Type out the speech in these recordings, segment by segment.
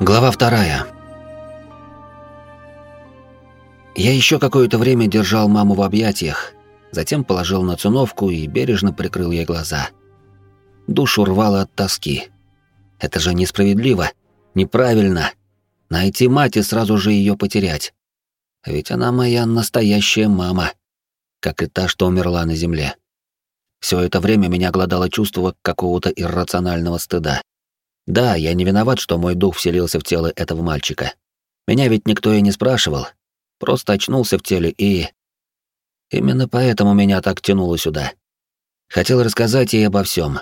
Глава вторая. Я еще какое-то время держал маму в объятиях, затем положил на циновку и бережно прикрыл ей глаза. Душу рвало от тоски. Это же несправедливо, неправильно. Найти мать и сразу же ее потерять. Ведь она моя настоящая мама, как и та, что умерла на земле. Все это время меня глодало чувство какого-то иррационального стыда. Да, я не виноват, что мой дух вселился в тело этого мальчика. Меня ведь никто и не спрашивал. Просто очнулся в теле и... Именно поэтому меня так тянуло сюда. Хотел рассказать ей обо всем.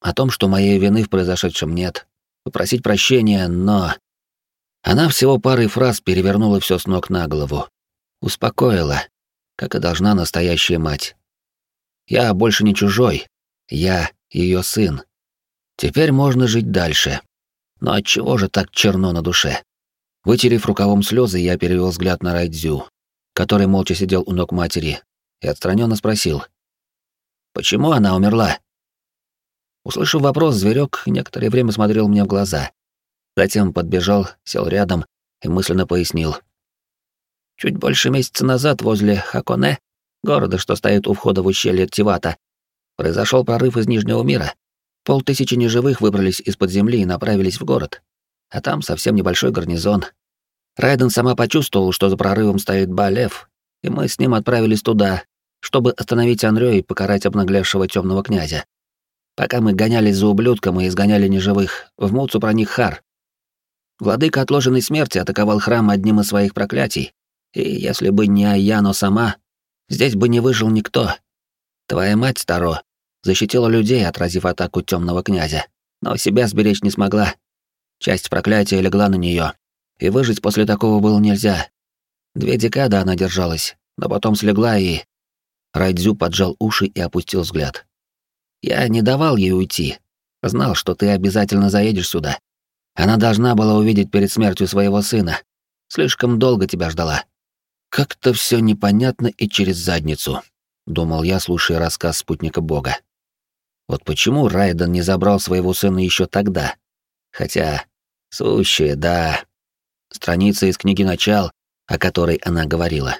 О том, что моей вины в произошедшем нет. Попросить прощения, но... Она всего парой фраз перевернула все с ног на голову. Успокоила, как и должна настоящая мать. Я больше не чужой. Я ее сын. Теперь можно жить дальше. Но от чего же так черно на душе? Вытерев рукавом слезы, я перевел взгляд на Райдзю, который молча сидел у ног матери, и отстраненно спросил: "Почему она умерла?" Услышав вопрос, зверек некоторое время смотрел мне в глаза, затем подбежал, сел рядом и мысленно пояснил: "Чуть больше месяца назад возле Хаконе, города, что стоит у входа в ущелье Тивата, произошел прорыв из Нижнего мира. Полтысячи неживых выбрались из-под земли и направились в город. А там совсем небольшой гарнизон. Райден сама почувствовал, что за прорывом стоит Балев, и мы с ним отправились туда, чтобы остановить Анрё и покарать обнаглевшего темного князя. Пока мы гонялись за ублюдком и изгоняли неживых, в Муцу проник Хар. Владыка отложенной смерти атаковал храм одним из своих проклятий, и если бы не Аяно сама, здесь бы не выжил никто. Твоя мать, Таро, защитила людей, отразив атаку темного князя, но себя сберечь не смогла. Часть проклятия легла на нее, и выжить после такого было нельзя. Две декады она держалась, но потом слегла и... Райдзю поджал уши и опустил взгляд. Я не давал ей уйти. Знал, что ты обязательно заедешь сюда. Она должна была увидеть перед смертью своего сына. Слишком долго тебя ждала. Как-то все непонятно и через задницу, думал я, слушая рассказ спутника Бога. Вот почему Райден не забрал своего сына еще тогда? Хотя, сущее, да. Страница из книги «Начал», о которой она говорила.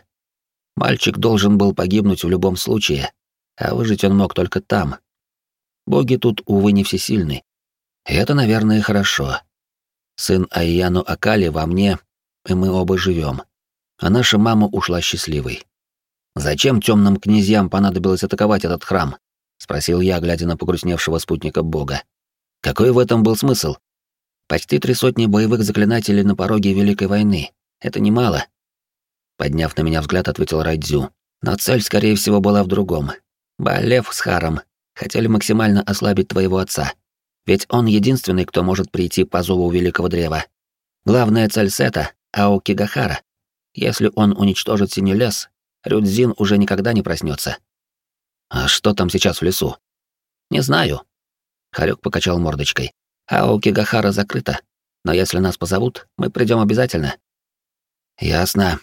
Мальчик должен был погибнуть в любом случае, а выжить он мог только там. Боги тут, увы, не всесильны. И это, наверное, хорошо. Сын Айяну Акали во мне, и мы оба живем. А наша мама ушла счастливой. Зачем темным князьям понадобилось атаковать этот храм? — спросил я, глядя на погрустневшего спутника бога. «Какой в этом был смысл? Почти три сотни боевых заклинателей на пороге Великой войны. Это немало». Подняв на меня взгляд, ответил Райдзю. «Но цель, скорее всего, была в другом. Балев с Харом хотели максимально ослабить твоего отца. Ведь он единственный, кто может прийти по зову Великого Древа. Главная цель Сета — Аокигахара. Если он уничтожит Синий лес, Рюдзин уже никогда не проснется. А что там сейчас в лесу? Не знаю. Харек покачал мордочкой. А у Кигахара закрыто. Но если нас позовут, мы придем обязательно. Ясно.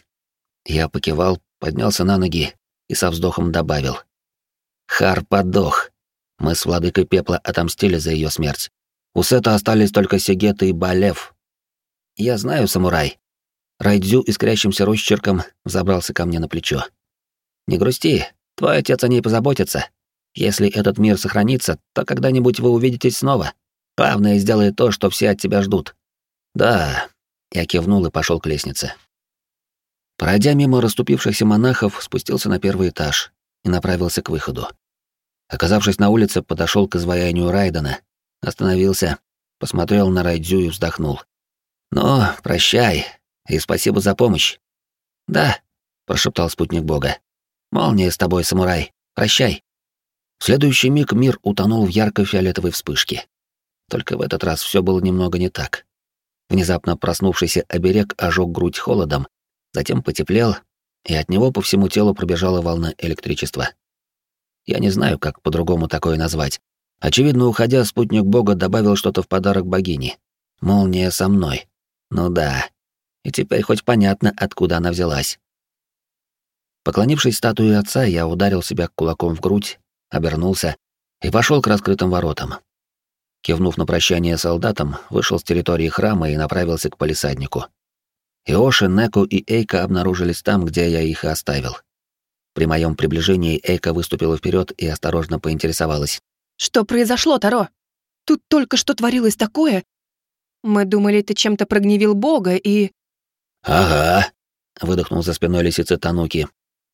Я покивал, поднялся на ноги и со вздохом добавил. Хар подох. Мы с владыкой пепла отомстили за ее смерть. У Сета остались только Сегета и Балев. Я знаю, самурай. Райдзю искрящимся росчерком забрался ко мне на плечо. Не грусти, Твой отец о ней позаботится. Если этот мир сохранится, то когда-нибудь вы увидитесь снова. Главное, сделай то, что все от тебя ждут. Да, я кивнул и пошел к лестнице. Пройдя мимо расступившихся монахов, спустился на первый этаж и направился к выходу. Оказавшись на улице, подошел к изваянию Райдена, остановился, посмотрел на Райдзю и вздохнул. «Ну, прощай, и спасибо за помощь». «Да», — прошептал спутник Бога. Молния с тобой, самурай. Прощай. В следующий миг мир утонул в ярко-фиолетовой вспышке. Только в этот раз все было немного не так. Внезапно проснувшийся оберег ожег грудь холодом, затем потеплел, и от него по всему телу пробежала волна электричества. Я не знаю, как по-другому такое назвать. Очевидно, уходя, спутник бога добавил что-то в подарок богине. Молния со мной. Ну да. И теперь хоть понятно, откуда она взялась. Поклонившись статуе отца, я ударил себя кулаком в грудь, обернулся и пошел к раскрытым воротам. Кивнув на прощание солдатам, вышел с территории храма и направился к полисаднику. Иоши, Неку и Эйка обнаружились там, где я их и оставил. При моем приближении Эйка выступила вперед и осторожно поинтересовалась. «Что произошло, Таро? Тут только что творилось такое. Мы думали, ты чем-то прогневил Бога и...» «Ага», — выдохнул за спиной лисицы Тануки.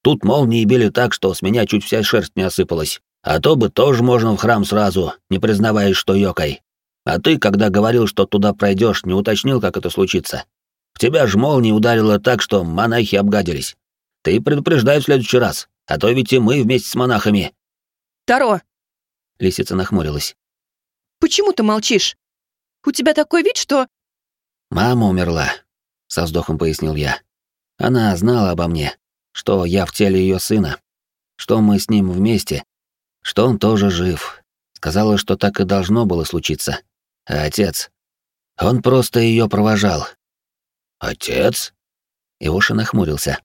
«Тут молнии били так, что с меня чуть вся шерсть не осыпалась. А то бы тоже можно в храм сразу, не признаваясь, что ёкой. А ты, когда говорил, что туда пройдешь, не уточнил, как это случится. В тебя ж молния ударила так, что монахи обгадились. Ты предупреждай в следующий раз, а то ведь и мы вместе с монахами. Таро! Лисица нахмурилась. Почему ты молчишь? У тебя такой вид, что... Мама умерла, со вздохом пояснил я. Она знала обо мне, что я в теле ее сына, что мы с ним вместе, что он тоже жив. Сказала, что так и должно было случиться. А отец... Он просто ее провожал. «Отец?» Иоша нахмурился.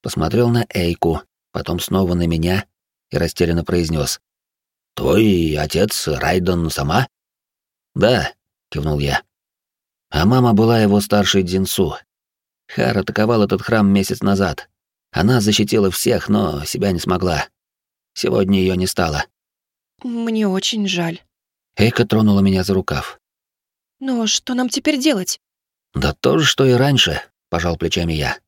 Посмотрел на Эйку, потом снова на меня и растерянно произнес: «Твой отец Райдон сама?» «Да», — кивнул я. А мама была его старшей Динсу. Хар атаковал этот храм месяц назад. Она защитила всех, но себя не смогла. Сегодня ее не стало. Мне очень жаль. Эйка тронула меня за рукав. Но что нам теперь делать? Да то же, что и раньше, пожал плечами я.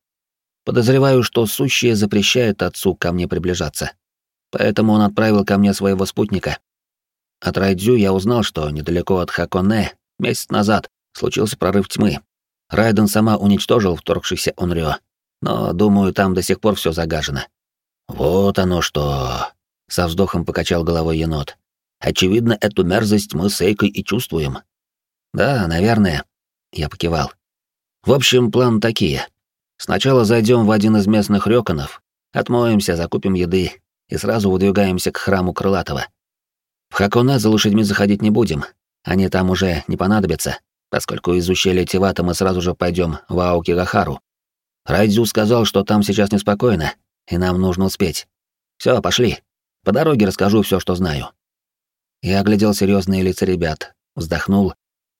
Подозреваю, что сущее запрещает отцу ко мне приближаться. Поэтому он отправил ко мне своего спутника. От Райдзю я узнал, что недалеко от Хаконе месяц назад случился прорыв тьмы. Райден сама уничтожил вторгшийся Онрё, но, думаю, там до сих пор все загажено. Вот оно что. Со вздохом покачал головой енот. Очевидно, эту мерзость мы с Эйкой и чувствуем. Да, наверное. Я покивал. В общем, план такие. Сначала зайдем в один из местных рёконов, отмоемся, закупим еды и сразу выдвигаемся к храму Крылатого. В Хакуне за лошадьми заходить не будем. Они там уже не понадобятся, поскольку из ущелья Тивата мы сразу же пойдем в Аокигахару. Райдзю сказал, что там сейчас неспокойно, и нам нужно успеть. Все, пошли. По дороге расскажу все, что знаю. Я оглядел серьезные лица ребят, вздохнул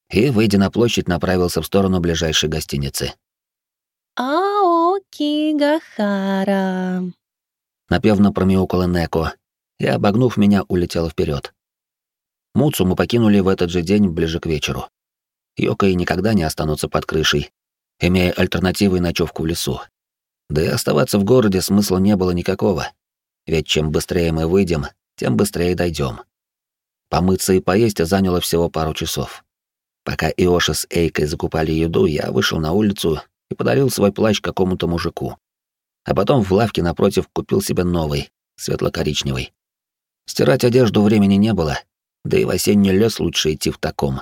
и, выйдя на площадь, направился в сторону ближайшей гостиницы. Аокигахара. Напевно промяукала Неко и, обогнув меня, улетела вперед. Муцу мы покинули в этот же день ближе к вечеру. Йока и никогда не останутся под крышей, имея альтернативой ночевку в лесу. Да и оставаться в городе смысла не было никакого, ведь чем быстрее мы выйдем, тем быстрее дойдем. Помыться и поесть заняло всего пару часов. Пока Иоша с Эйкой закупали еду, я вышел на улицу и подарил свой плащ какому-то мужику. А потом в лавке напротив купил себе новый, светло-коричневый. Стирать одежду времени не было, да и в осенний лес лучше идти в таком.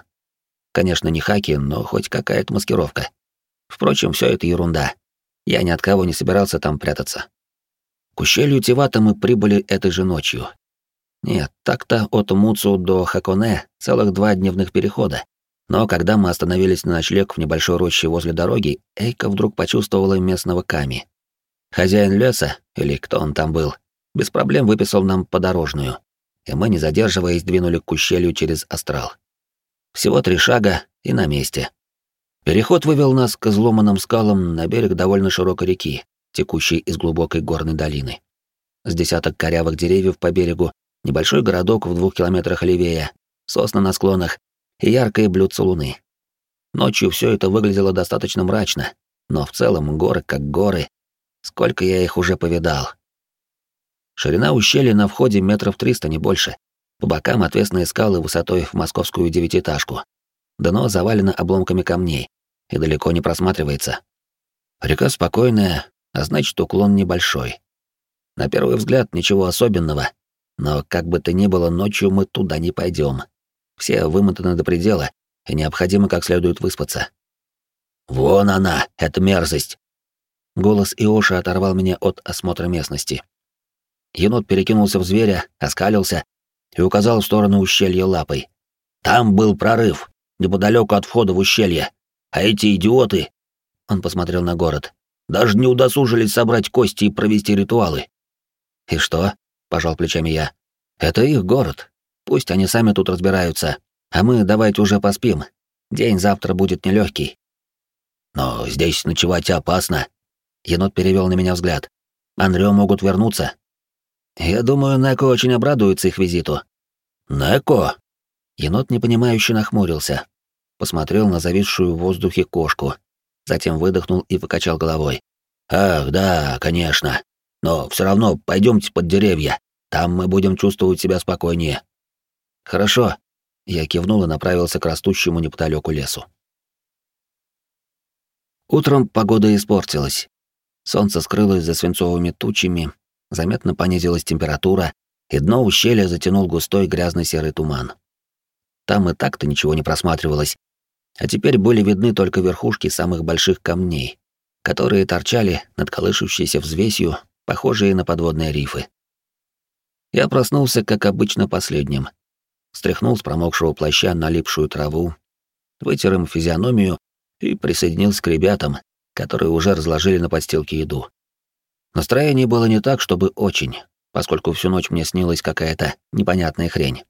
Конечно, не хаки, но хоть какая-то маскировка. Впрочем, все это ерунда. Я ни от кого не собирался там прятаться. К ущелью Тивата мы прибыли этой же ночью. Нет, так-то от Муцу до Хаконе целых два дневных перехода. Но когда мы остановились на ночлег в небольшой роще возле дороги, Эйка вдруг почувствовала местного Ками. Хозяин леса, или кто он там был, без проблем выписал нам подорожную, и мы, не задерживаясь, двинули к ущелью через астрал. Всего три шага и на месте. Переход вывел нас к изломанным скалам на берег довольно широкой реки, текущей из глубокой горной долины. С десяток корявых деревьев по берегу, небольшой городок в двух километрах левее, сосны на склонах и яркое блюдце луны. Ночью все это выглядело достаточно мрачно, но в целом горы как горы. Сколько я их уже повидал. Ширина ущелья на входе метров триста, не больше. По бокам отвесные скалы высотой в московскую девятиэтажку. Дно завалено обломками камней, и далеко не просматривается. Река спокойная, а значит, уклон небольшой. На первый взгляд ничего особенного, но как бы то ни было, ночью мы туда не пойдем. Все вымотаны до предела, и необходимо как следует выспаться. «Вон она, эта мерзость!» Голос Иоша оторвал меня от осмотра местности. Енот перекинулся в зверя, оскалился и указал в сторону ущелья лапой. «Там был прорыв, неподалеку от входа в ущелье. А эти идиоты, он посмотрел на город, даже не удосужились собрать кости и провести ритуалы. И что? пожал плечами я. Это их город. Пусть они сами тут разбираются. А мы давайте уже поспим. День завтра будет нелегкий. Но здесь ночевать опасно. Енот перевел на меня взгляд. Андрё могут вернуться. Я думаю, Неко очень обрадуется их визиту. Неко? Енот непонимающе нахмурился. Посмотрел на зависшую в воздухе кошку. Затем выдохнул и покачал головой. Ах, да, конечно. Но все равно пойдемте под деревья. Там мы будем чувствовать себя спокойнее. Хорошо. Я кивнул и направился к растущему неподалеку лесу. Утром погода испортилась. Солнце скрылось за свинцовыми тучами, заметно понизилась температура, и дно ущелья затянул густой грязный серый туман. Там и так-то ничего не просматривалось, а теперь были видны только верхушки самых больших камней, которые торчали над колышущейся взвесью, похожие на подводные рифы. Я проснулся, как обычно, последним. Стряхнул с промокшего плаща налипшую траву, вытер им физиономию и присоединился к ребятам, которые уже разложили на подстилке еду. Настроение было не так, чтобы очень, поскольку всю ночь мне снилась какая-то непонятная хрень.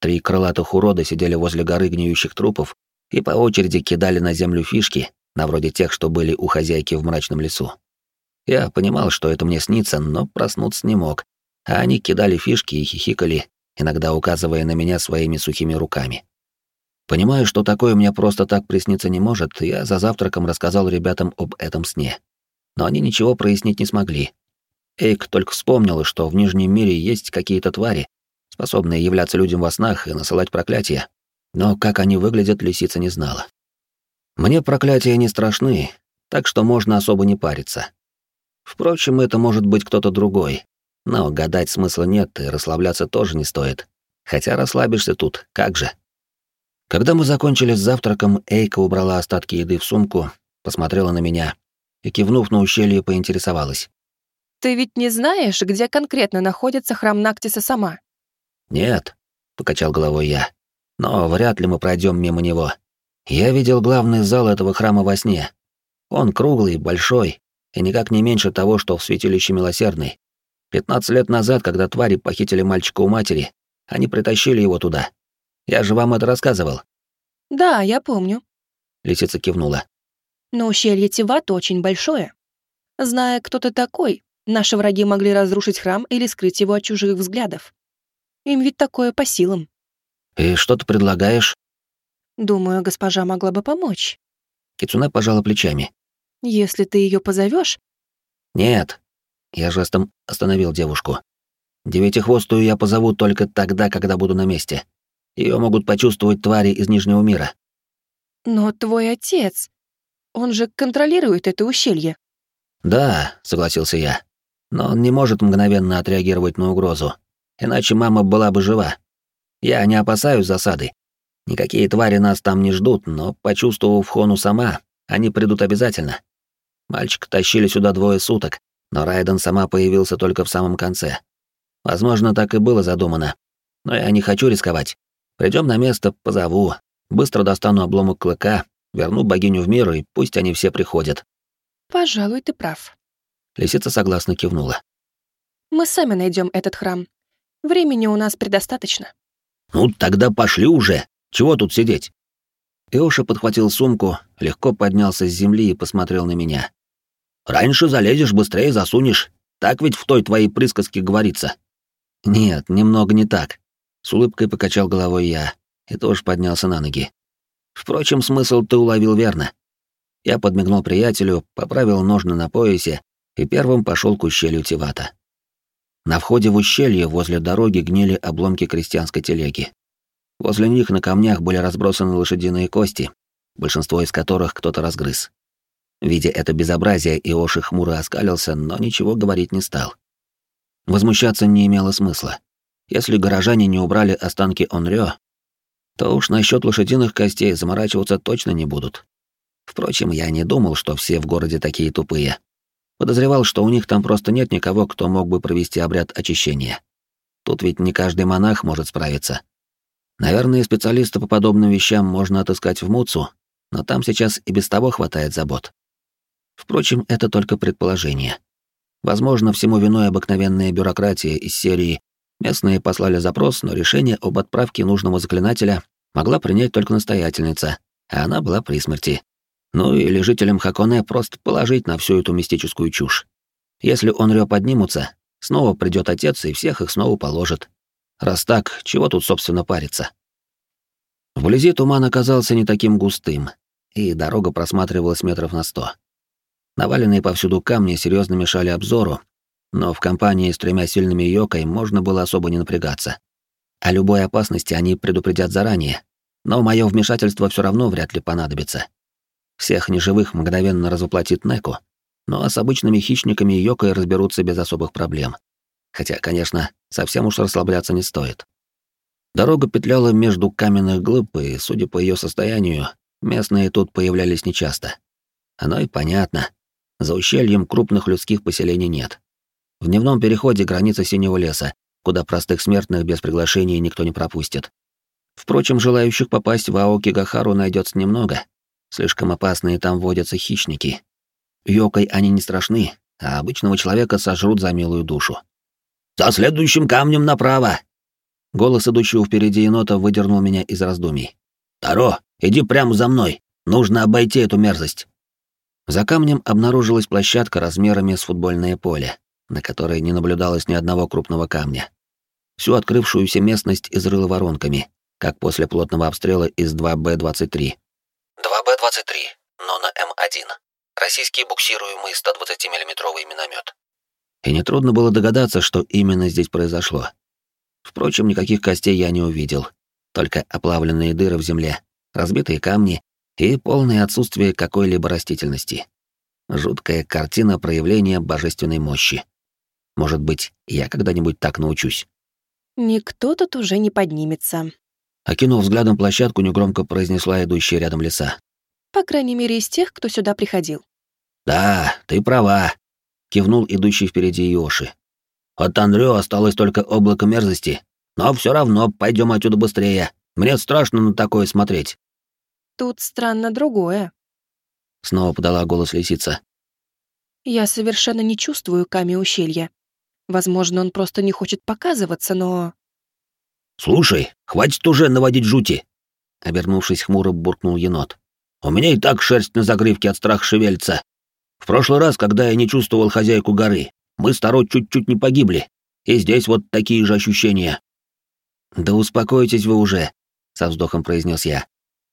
Три крылатых урода сидели возле горы гниющих трупов и по очереди кидали на землю фишки, на вроде тех, что были у хозяйки в мрачном лесу. Я понимал, что это мне снится, но проснуться не мог, а они кидали фишки и хихикали, иногда указывая на меня своими сухими руками. Понимая, что такое мне просто так присниться не может, я за завтраком рассказал ребятам об этом сне. Но они ничего прояснить не смогли. Эйк только вспомнил, что в Нижнем мире есть какие-то твари, способные являться людям во снах и насылать проклятия. Но как они выглядят, лисица не знала. Мне проклятия не страшны, так что можно особо не париться. Впрочем, это может быть кто-то другой. Но гадать смысла нет, и расслабляться тоже не стоит. Хотя расслабишься тут, как же. Когда мы закончили с завтраком, Эйка убрала остатки еды в сумку, посмотрела на меня и, кивнув на ущелье, поинтересовалась. «Ты ведь не знаешь, где конкретно находится храм Нактиса сама?» «Нет», — покачал головой я, — «но вряд ли мы пройдем мимо него. Я видел главный зал этого храма во сне. Он круглый, большой, и никак не меньше того, что в святилище Милосердный. Пятнадцать лет назад, когда твари похитили мальчика у матери, они притащили его туда, я же вам это рассказывал». «Да, я помню», — лисица кивнула. «Но ущелье Тиват очень большое. Зная, кто ты такой, наши враги могли разрушить храм или скрыть его от чужих взглядов. Им ведь такое по силам». «И что ты предлагаешь?» «Думаю, госпожа могла бы помочь». Кицуне пожала плечами. «Если ты ее позовешь. «Нет». Я жестом остановил девушку. «Девятихвостую я позову только тогда, когда буду на месте. Ее могут почувствовать твари из Нижнего мира. Но твой отец, он же контролирует это ущелье. Да, согласился я. Но он не может мгновенно отреагировать на угрозу, иначе мама была бы жива. Я не опасаюсь засады. Никакие твари нас там не ждут, но, почувствовав Хону сама, они придут обязательно. Мальчик тащили сюда двое суток, но Райден сама появился только в самом конце. Возможно, так и было задумано. Но я не хочу рисковать. Придем на место, позову. Быстро достану обломок клыка, верну богиню в мир, и пусть они все приходят. Пожалуй, ты прав. Лисица согласно кивнула. Мы сами найдем этот храм. Времени у нас предостаточно. Ну, тогда пошли уже. Чего тут сидеть? Иоша подхватил сумку, легко поднялся с земли и посмотрел на меня. Раньше залезешь, быстрее засунешь. Так ведь в той твоей присказке говорится. Нет, немного не так. С улыбкой покачал головой я и тоже поднялся на ноги. Впрочем, смысл ты уловил верно. Я подмигнул приятелю, поправил ножны на поясе и первым пошел к ущелью Тивата. На входе в ущелье возле дороги гнили обломки крестьянской телеги. Возле них на камнях были разбросаны лошадиные кости, большинство из которых кто-то разгрыз. Видя это безобразие, Иоши хмуро оскалился, но ничего говорить не стал. Возмущаться не имело смысла. Если горожане не убрали останки Онрё, то уж насчет лошадиных костей заморачиваться точно не будут. Впрочем, я не думал, что все в городе такие тупые. Подозревал, что у них там просто нет никого, кто мог бы провести обряд очищения. Тут ведь не каждый монах может справиться. Наверное, специалиста по подобным вещам можно отыскать в Муцу, но там сейчас и без того хватает забот. Впрочем, это только предположение. Возможно, всему виной обыкновенная бюрократия из серии Местные послали запрос, но решение об отправке нужного заклинателя могла принять только настоятельница, а она была при смерти. Ну или жителям Хаконе просто положить на всю эту мистическую чушь. Если он рё поднимутся, снова придет отец и всех их снова положит. Раз так, чего тут, собственно, париться? Вблизи туман оказался не таким густым, и дорога просматривалась метров на сто. Наваленные повсюду камни серьезно мешали обзору, но в компании с тремя сильными йокой можно было особо не напрягаться. О любой опасности они предупредят заранее, но мое вмешательство все равно вряд ли понадобится. Всех неживых мгновенно разоплатит Неку, ну а с обычными хищниками Йокой разберутся без особых проблем. Хотя, конечно, совсем уж расслабляться не стоит. Дорога петляла между каменных глыб, и, судя по ее состоянию, местные тут появлялись нечасто. Оно и понятно. За ущельем крупных людских поселений нет. В дневном переходе граница синего леса, куда простых смертных без приглашения никто не пропустит. Впрочем, желающих попасть в Аоки Гахару найдется немного. Слишком опасные там водятся хищники. Йокой они не страшны, а обычного человека сожрут за милую душу. «За следующим камнем направо!» Голос идущего впереди енота выдернул меня из раздумий. «Таро, иди прямо за мной! Нужно обойти эту мерзость!» За камнем обнаружилась площадка размерами с футбольное поле, на которой не наблюдалось ни одного крупного камня. Всю открывшуюся местность изрыло воронками, как после плотного обстрела из 2Б-23. 2Б-23, но на М1. Российский буксируемый 120 миллиметровый миномет. И нетрудно было догадаться, что именно здесь произошло. Впрочем, никаких костей я не увидел, только оплавленные дыры в земле, разбитые камни и полное отсутствие какой-либо растительности. Жуткая картина проявления божественной мощи. Может быть, я когда-нибудь так научусь. Никто тут уже не поднимется, Окинув взглядом площадку, негромко произнесла идущая рядом леса. По крайней мере, из тех, кто сюда приходил. «Да, ты права», — кивнул идущий впереди Йоши. «От Андрю осталось только облако мерзости, но все равно пойдем отсюда быстрее. Мне страшно на такое смотреть». «Тут странно другое», — снова подала голос лисица. «Я совершенно не чувствую Ками ущелья. Возможно, он просто не хочет показываться, но...» «Слушай, хватит уже наводить жути!» Обернувшись хмуро, буркнул енот. «У меня и так шерсть на загривке от страха шевелится. В прошлый раз, когда я не чувствовал хозяйку горы, мы с Таро чуть-чуть не погибли. И здесь вот такие же ощущения». «Да успокойтесь вы уже», — со вздохом произнес я.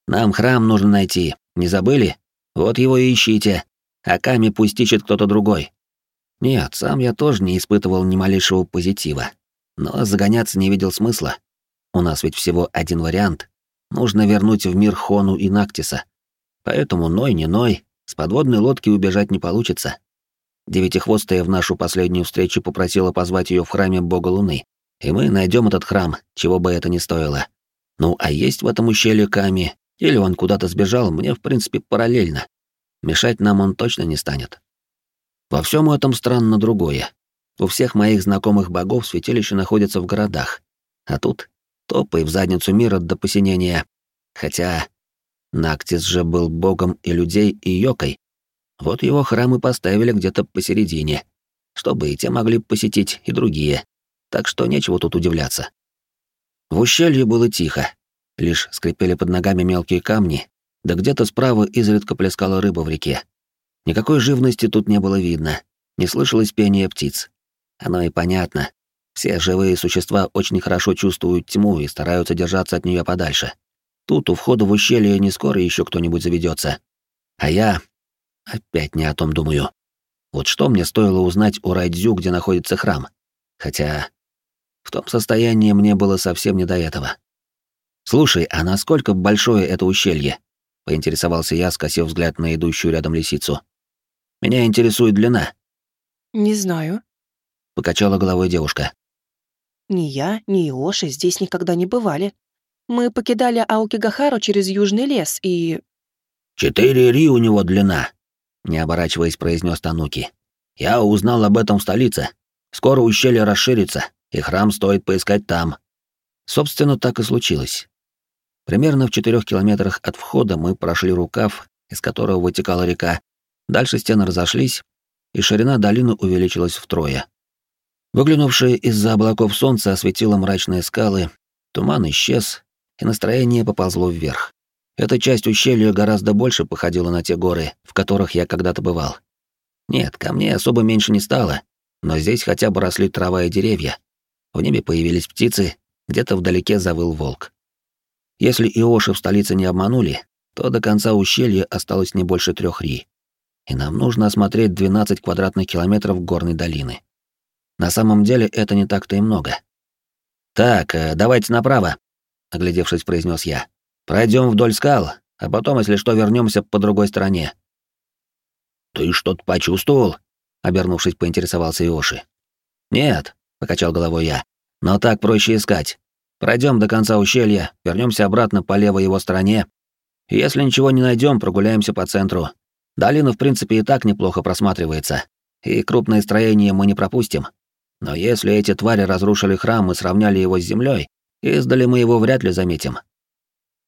«Нам храм нужно найти. Не забыли? Вот его и ищите. А Ками пусть ищет кто-то другой». Нет, сам я тоже не испытывал ни малейшего позитива. Но загоняться не видел смысла. У нас ведь всего один вариант. Нужно вернуть в мир Хону и Нактиса. Поэтому ной не ной, с подводной лодки убежать не получится. Девятихвостая в нашу последнюю встречу попросила позвать ее в храме Бога Луны, и мы найдем этот храм, чего бы это ни стоило. Ну, а есть в этом ущелье Ками, или он куда-то сбежал, мне, в принципе, параллельно. Мешать нам он точно не станет. Во всем этом странно другое. У всех моих знакомых богов святилища находятся в городах, а тут топай в задницу мира до посинения. Хотя Нактис же был богом и людей, и йокой. Вот его храмы поставили где-то посередине, чтобы и те могли посетить, и другие. Так что нечего тут удивляться. В ущелье было тихо. Лишь скрипели под ногами мелкие камни, да где-то справа изредка плескала рыба в реке. Никакой живности тут не было видно, не слышалось пения птиц. Оно и понятно. Все живые существа очень хорошо чувствуют тьму и стараются держаться от нее подальше. Тут у входа в ущелье не скоро еще кто-нибудь заведется. А я опять не о том думаю. Вот что мне стоило узнать у Райдзю, где находится храм. Хотя в том состоянии мне было совсем не до этого. «Слушай, а насколько большое это ущелье?» — поинтересовался я, скосив взгляд на идущую рядом лисицу. «Меня интересует длина». «Не знаю», — покачала головой девушка. Ни я, ни Иоши здесь никогда не бывали. Мы покидали Аукигахару через Южный лес и... «Четыре ри у него длина», — не оборачиваясь, произнес Тануки. «Я узнал об этом в столице. Скоро ущелье расширится, и храм стоит поискать там». Собственно, так и случилось. Примерно в четырех километрах от входа мы прошли рукав, из которого вытекала река. Дальше стены разошлись, и ширина долины увеличилась втрое. Выглянувшее из-за облаков солнце осветило мрачные скалы, туман исчез, и настроение поползло вверх. Эта часть ущелья гораздо больше походила на те горы, в которых я когда-то бывал. Нет, камней особо меньше не стало, но здесь хотя бы росли трава и деревья. В небе появились птицы, где-то вдалеке завыл волк. Если Иоши в столице не обманули, то до конца ущелья осталось не больше трех ри. И нам нужно осмотреть 12 квадратных километров горной долины. На самом деле это не так-то и много. «Так, э, давайте направо», — оглядевшись, произнес я. Пройдем вдоль скал, а потом, если что, вернемся по другой стороне. Ты что-то почувствовал? обернувшись, поинтересовался Иоши. Нет, покачал головой я. Но так проще искать. Пройдем до конца ущелья, вернемся обратно по левой его стороне. Если ничего не найдем, прогуляемся по центру. Долина, в принципе, и так неплохо просматривается, и крупные строения мы не пропустим. Но если эти твари разрушили храм и сравняли его с землей, издали мы его вряд ли заметим.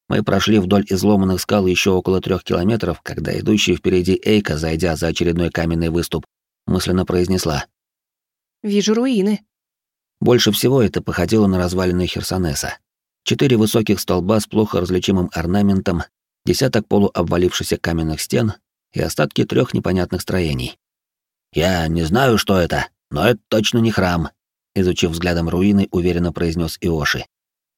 Мы прошли вдоль изломанных скал еще около трех километров, когда идущий впереди Эйка, зайдя за очередной каменный выступ, мысленно произнесла. «Вижу руины». Больше всего это походило на развалины Херсонеса. Четыре высоких столба с плохо различимым орнаментом, десяток полуобвалившихся каменных стен и остатки трех непонятных строений. «Я не знаю, что это, но это точно не храм», изучив взглядом руины, уверенно произнес Иоши.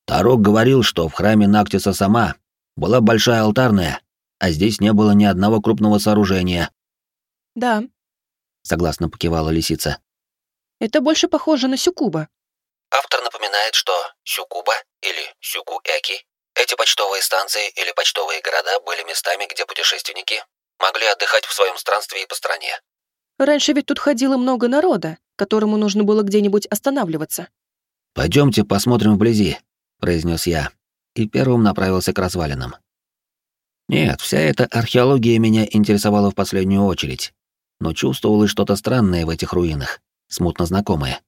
Тарок говорил, что в храме Нактиса сама была большая алтарная, а здесь не было ни одного крупного сооружения. Да, согласно покивала лисица. Это больше похоже на сюкуба. Автор напоминает, что сюкуба или сюку-эки эти почтовые станции или почтовые города были местами, где путешественники могли отдыхать в своем странстве по стране. Раньше ведь тут ходило много народа, которому нужно было где-нибудь останавливаться. Пойдемте посмотрим вблизи, произнес я и первым направился к развалинам. Нет, вся эта археология меня интересовала в последнюю очередь, но чувствовалось что-то странное в этих руинах, смутно знакомое.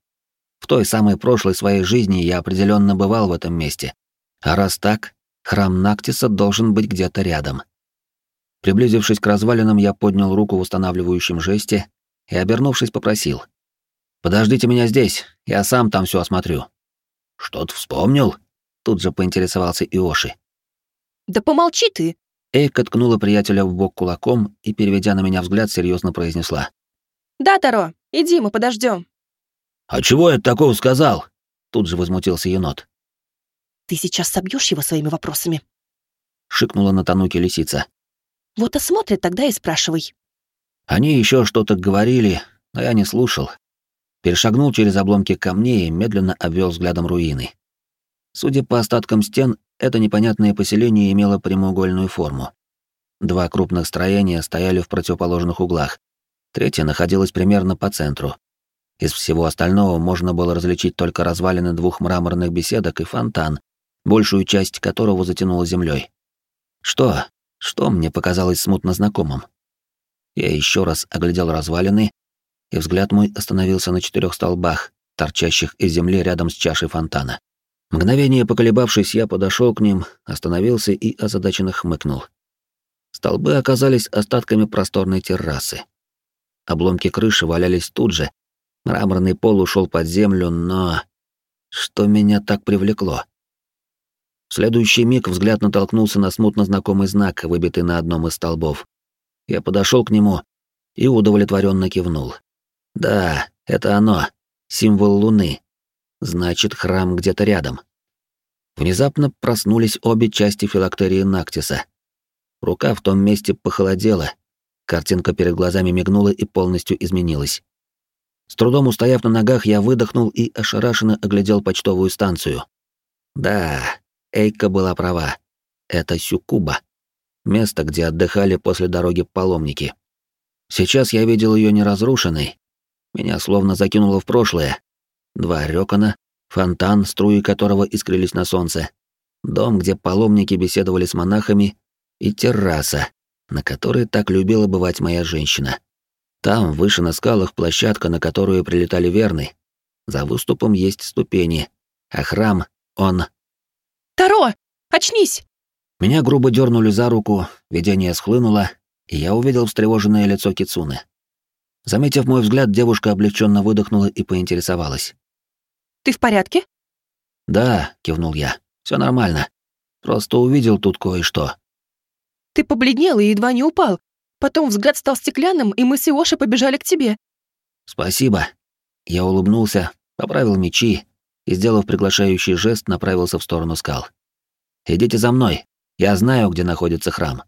В той самой прошлой своей жизни я определенно бывал в этом месте, а раз так, храм Нактиса должен быть где-то рядом. Приблизившись к развалинам, я поднял руку в устанавливающем жесте и, обернувшись, попросил. «Подождите меня здесь, я сам там все осмотрю». «Что-то вспомнил?» Тут же поинтересовался Иоши. «Да помолчи ты!» Эйка ткнула приятеля в бок кулаком и, переведя на меня взгляд, серьезно произнесла. «Да, Таро, иди, мы подождем. «А чего я такого сказал?» Тут же возмутился енот. «Ты сейчас собьешь его своими вопросами», — шикнула на Тануки лисица. «Вот и смотрит тогда и спрашивай». Они еще что-то говорили, но я не слушал. Перешагнул через обломки камней и медленно обвел взглядом руины. Судя по остаткам стен, это непонятное поселение имело прямоугольную форму. Два крупных строения стояли в противоположных углах. Третье находилось примерно по центру. Из всего остального можно было различить только развалины двух мраморных беседок и фонтан, большую часть которого затянуло землей. Что? Что мне показалось смутно знакомым? Я еще раз оглядел развалины, и взгляд мой остановился на четырех столбах, торчащих из земли рядом с чашей фонтана. Мгновение поколебавшись, я подошел к ним, остановился и озадаченно хмыкнул. Столбы оказались остатками просторной террасы. Обломки крыши валялись тут же, мраморный пол ушел под землю, но... Что меня так привлекло? В следующий миг взгляд натолкнулся на смутно знакомый знак, выбитый на одном из столбов. Я подошел к нему и удовлетворенно кивнул. Да, это оно, символ Луны, Значит, храм где-то рядом. Внезапно проснулись обе части филактерии Нактиса. Рука в том месте похолодела, картинка перед глазами мигнула и полностью изменилась. С трудом устояв на ногах, я выдохнул и ошарашенно оглядел почтовую станцию. Да, Эйка была права. Это Сюкуба. Место, где отдыхали после дороги паломники. Сейчас я видел ее неразрушенной. Меня словно закинуло в прошлое, два рёкона, фонтан, струи которого искрились на солнце, дом, где паломники беседовали с монахами, и терраса, на которой так любила бывать моя женщина. Там, выше на скалах, площадка, на которую прилетали верны. За выступом есть ступени, а храм, он... «Таро, очнись!» Меня грубо дернули за руку, видение схлынуло, и я увидел встревоженное лицо Кицуны. Заметив мой взгляд, девушка облегченно выдохнула и поинтересовалась. Ты в порядке?» «Да», — кивнул я. Все нормально. Просто увидел тут кое-что. Ты побледнел и едва не упал. Потом взгляд стал стеклянным, и мы с Иоши побежали к тебе. Спасибо. Я улыбнулся, поправил мечи и, сделав приглашающий жест, направился в сторону скал. Идите за мной. Я знаю, где находится храм.